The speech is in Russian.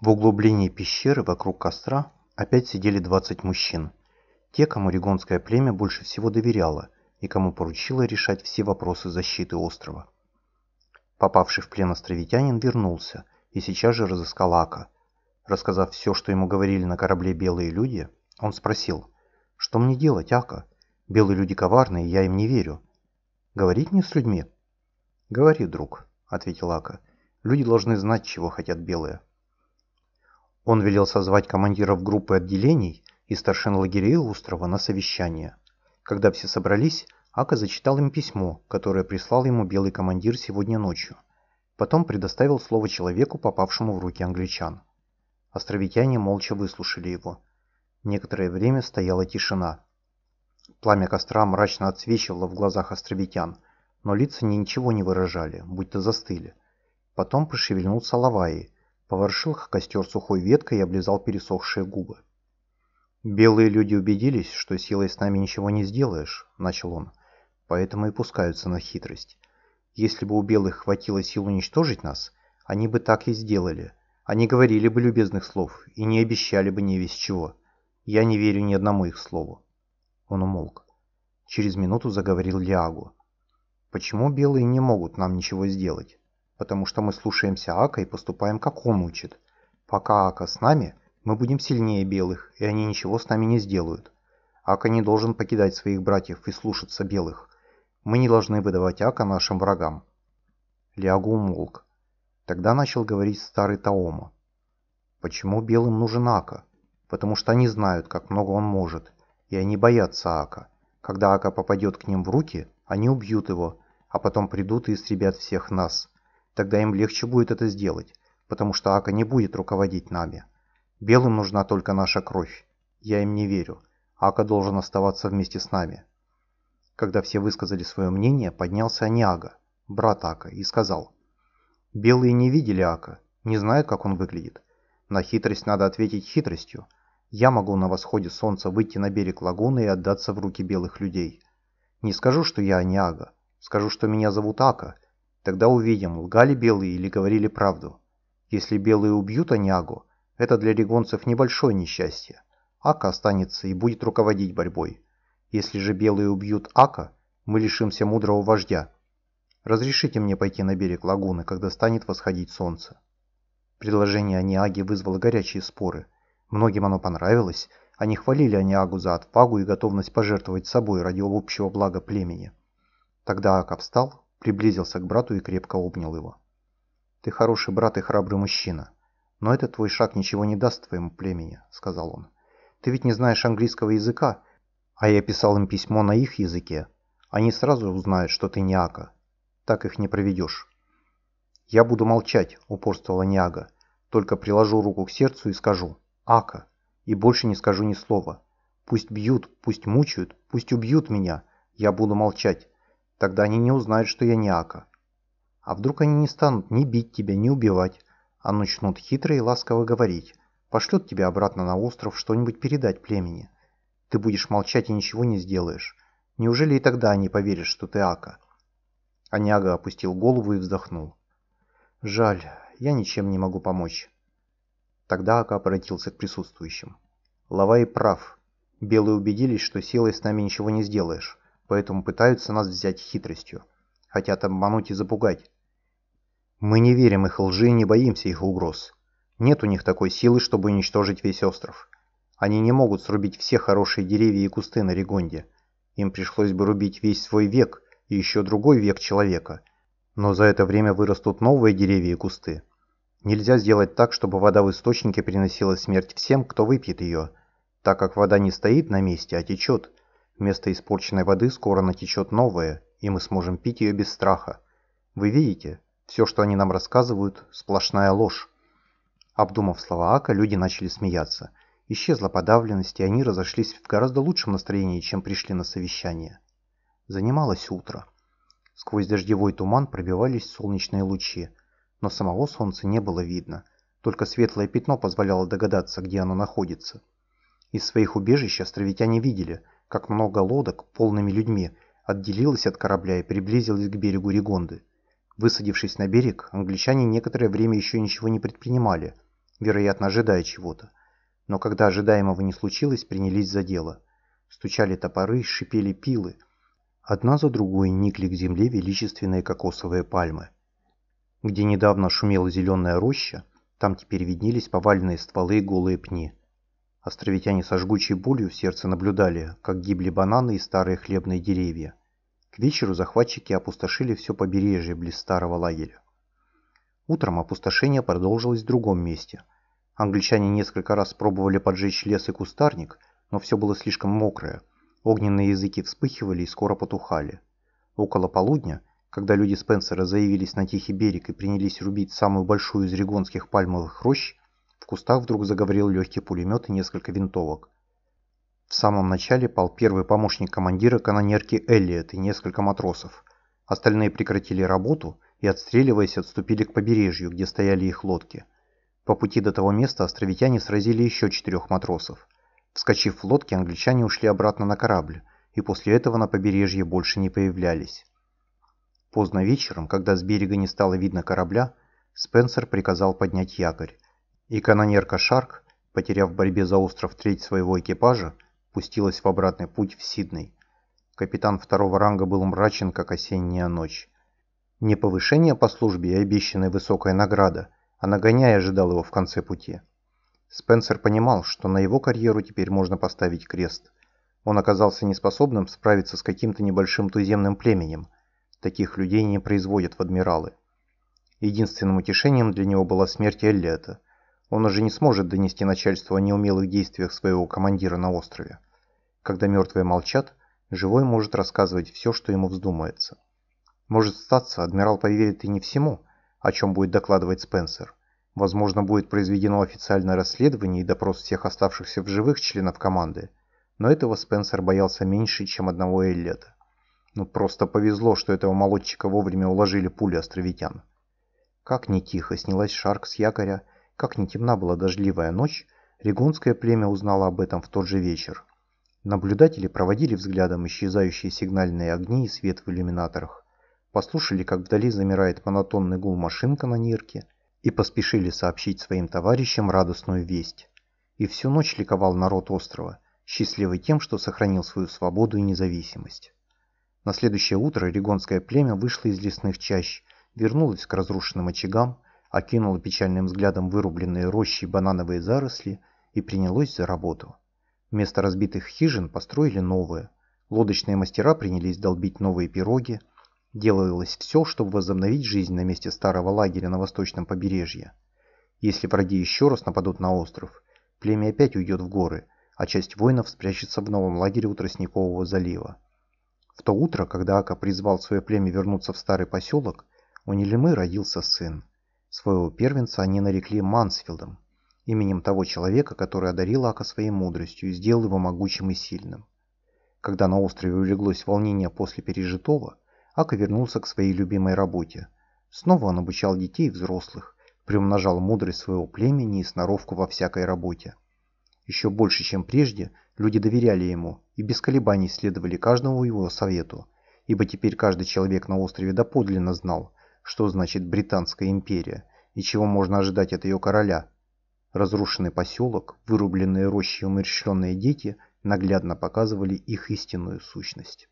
В углублении пещеры вокруг костра опять сидели 20 мужчин. Те, кому регонское племя больше всего доверяло и кому поручило решать все вопросы защиты острова. Попавший в плен островитянин вернулся и сейчас же разыскал Ака. Рассказав все, что ему говорили на корабле белые люди, он спросил, «Что мне делать, Ака? Белые люди коварные, я им не верю. Говорить мне с людьми?» «Говори, друг», — ответил Ака. «Люди должны знать, чего хотят белые». Он велел созвать командиров группы отделений и старшин лагерей острова на совещание. Когда все собрались, Ака зачитал им письмо, которое прислал ему белый командир сегодня ночью. Потом предоставил слово человеку, попавшему в руки англичан. Островитяне молча выслушали его. Некоторое время стояла тишина. Пламя костра мрачно отсвечивало в глазах островитян, но лица ничего не выражали, будто застыли. Потом пошевельнулся Лаваи, Поворшил костер сухой веткой и облизал пересохшие губы. «Белые люди убедились, что силой с нами ничего не сделаешь», — начал он. «Поэтому и пускаются на хитрость. Если бы у белых хватило сил уничтожить нас, они бы так и сделали. Они говорили бы любезных слов и не обещали бы ни весь чего. Я не верю ни одному их слову». Он умолк. Через минуту заговорил Лиагу. «Почему белые не могут нам ничего сделать? Потому что мы слушаемся Ака и поступаем, как он учит. Пока Ака с нами, мы будем сильнее белых, и они ничего с нами не сделают. Ака не должен покидать своих братьев и слушаться белых. Мы не должны выдавать Ака нашим врагам. Лиагу умолк. Тогда начал говорить старый Таома. Почему белым нужен Ака? Потому что они знают, как много он может, и они боятся Ака. Когда Ака попадет к ним в руки, они убьют его, а потом придут и истребят всех нас. Тогда им легче будет это сделать, потому что Ака не будет руководить нами. Белым нужна только наша кровь. Я им не верю. Ака должен оставаться вместе с нами. Когда все высказали свое мнение, поднялся Аниага, брат Ака, и сказал. Белые не видели Ака, не знают, как он выглядит. На хитрость надо ответить хитростью. Я могу на восходе солнца выйти на берег лагуны и отдаться в руки белых людей. Не скажу, что я Аниага, скажу, что меня зовут Ака – Тогда увидим, лгали белые или говорили правду. Если белые убьют Анягу, это для регонцев небольшое несчастье. Ака останется и будет руководить борьбой. Если же белые убьют Ака, мы лишимся мудрого вождя. Разрешите мне пойти на берег лагуны, когда станет восходить солнце. Предложение Аниаги вызвало горячие споры. Многим оно понравилось. Они хвалили Аниагу за отвагу и готовность пожертвовать собой ради общего блага племени. Тогда Ака встал, приблизился к брату и крепко обнял его. «Ты хороший брат и храбрый мужчина, но этот твой шаг ничего не даст твоему племени», — сказал он. «Ты ведь не знаешь английского языка, а я писал им письмо на их языке. Они сразу узнают, что ты Ниака. Так их не проведешь». «Я буду молчать», — упорствовала Ниага. «Только приложу руку к сердцу и скажу «Ака», и больше не скажу ни слова. Пусть бьют, пусть мучают, пусть убьют меня, я буду молчать. Тогда они не узнают, что я не Ака. А вдруг они не станут ни бить тебя, ни убивать, а начнут хитро и ласково говорить. Пошлют тебя обратно на остров что-нибудь передать племени. Ты будешь молчать и ничего не сделаешь. Неужели и тогда они поверят, что ты Ака? Аняга опустил голову и вздохнул. Жаль, я ничем не могу помочь. Тогда Ака обратился к присутствующим. Лавай прав. Белые убедились, что силой с нами ничего не сделаешь поэтому пытаются нас взять хитростью. Хотят обмануть и запугать. Мы не верим их лжи и не боимся их угроз. Нет у них такой силы, чтобы уничтожить весь остров. Они не могут срубить все хорошие деревья и кусты на Регонде. Им пришлось бы рубить весь свой век и еще другой век человека. Но за это время вырастут новые деревья и кусты. Нельзя сделать так, чтобы вода в источнике приносила смерть всем, кто выпьет ее, так как вода не стоит на месте, а течет. Вместо испорченной воды скоро натечет новая, и мы сможем пить ее без страха. Вы видите, все, что они нам рассказывают, сплошная ложь. Обдумав слова Ака, люди начали смеяться. Исчезла подавленность, и они разошлись в гораздо лучшем настроении, чем пришли на совещание. Занималось утро. Сквозь дождевой туман пробивались солнечные лучи, но самого солнца не было видно, только светлое пятно позволяло догадаться, где оно находится. Из своих убежищ островитяне видели – как много лодок, полными людьми, отделилось от корабля и приблизилось к берегу Ригонды. Высадившись на берег, англичане некоторое время еще ничего не предпринимали. вероятно, ожидая чего-то. Но когда ожидаемого не случилось, принялись за дело. Стучали топоры, шипели пилы. Одна за другой никли к земле величественные кокосовые пальмы. Где недавно шумела зеленая роща, там теперь виднелись поваленные стволы и голые пни. Островитяне со жгучей болью в сердце наблюдали, как гибли бананы и старые хлебные деревья. К вечеру захватчики опустошили все побережье близ старого лагеря. Утром опустошение продолжилось в другом месте. Англичане несколько раз пробовали поджечь лес и кустарник, но все было слишком мокрое. Огненные языки вспыхивали и скоро потухали. Около полудня, когда люди Спенсера заявились на тихий берег и принялись рубить самую большую из регонских пальмовых рощ, кустах вдруг заговорил легкий пулемет и несколько винтовок. В самом начале пал первый помощник командира канонерки Эллиот и несколько матросов. Остальные прекратили работу и, отстреливаясь, отступили к побережью, где стояли их лодки. По пути до того места островитяне сразили еще четырех матросов. Вскочив в лодки, англичане ушли обратно на корабль, и после этого на побережье больше не появлялись. Поздно вечером, когда с берега не стало видно корабля, Спенсер приказал поднять якорь, и канонерка Шарк, потеряв в борьбе за остров треть своего экипажа, пустилась в обратный путь в Сидней. Капитан второго ранга был мрачен, как осенняя ночь. Не повышение по службе и обещанная высокая награда, а нагоняй ожидал его в конце пути. Спенсер понимал, что на его карьеру теперь можно поставить крест. Он оказался неспособным справиться с каким-то небольшим туземным племенем. Таких людей не производят в адмиралы. Единственным утешением для него была смерть Эллиота. Он уже не сможет донести начальству о неумелых действиях своего командира на острове. Когда мертвые молчат, живой может рассказывать все, что ему вздумается. Может статься, адмирал поверит и не всему, о чем будет докладывать Спенсер. Возможно, будет произведено официальное расследование и допрос всех оставшихся в живых членов команды, но этого Спенсер боялся меньше, чем одного Эллета. Ну просто повезло, что этого молодчика вовремя уложили пули островитян. Как не тихо снялась Шарк с якоря, как не темна была дождливая ночь, Регунское племя узнало об этом в тот же вечер. Наблюдатели проводили взглядом исчезающие сигнальные огни и свет в иллюминаторах, послушали, как вдали замирает монотонный гул машинка на нирке, и поспешили сообщить своим товарищам радостную весть. И всю ночь ликовал народ острова, счастливый тем, что сохранил свою свободу и независимость. На следующее утро регонское племя вышло из лесных чащ, вернулось к разрушенным очагам, окинуло печальным взглядом вырубленные рощи и банановые заросли и принялось за работу. Вместо разбитых хижин построили новые. Лодочные мастера принялись долбить новые пироги. Делалось все, чтобы возобновить жизнь на месте старого лагеря на восточном побережье. Если враги еще раз нападут на остров, племя опять уйдет в горы, а часть воинов спрячется в новом лагере у Тростникового залива. В то утро, когда Ака призвал свое племя вернуться в старый поселок, у Нелемы родился сын. Своего первенца они нарекли Мансфилдом, именем того человека, который одарил Ака своей мудростью и сделал его могучим и сильным. Когда на острове улеглось волнение после пережитого, Ака вернулся к своей любимой работе. Снова он обучал детей и взрослых, приумножал мудрость своего племени и сноровку во всякой работе. Еще больше, чем прежде, люди доверяли ему и без колебаний следовали каждому его совету, ибо теперь каждый человек на острове доподлинно знал, что значит Британская империя и чего можно ожидать от ее короля – Разрушенный поселок, вырубленные рощи и умерщвленные дети наглядно показывали их истинную сущность.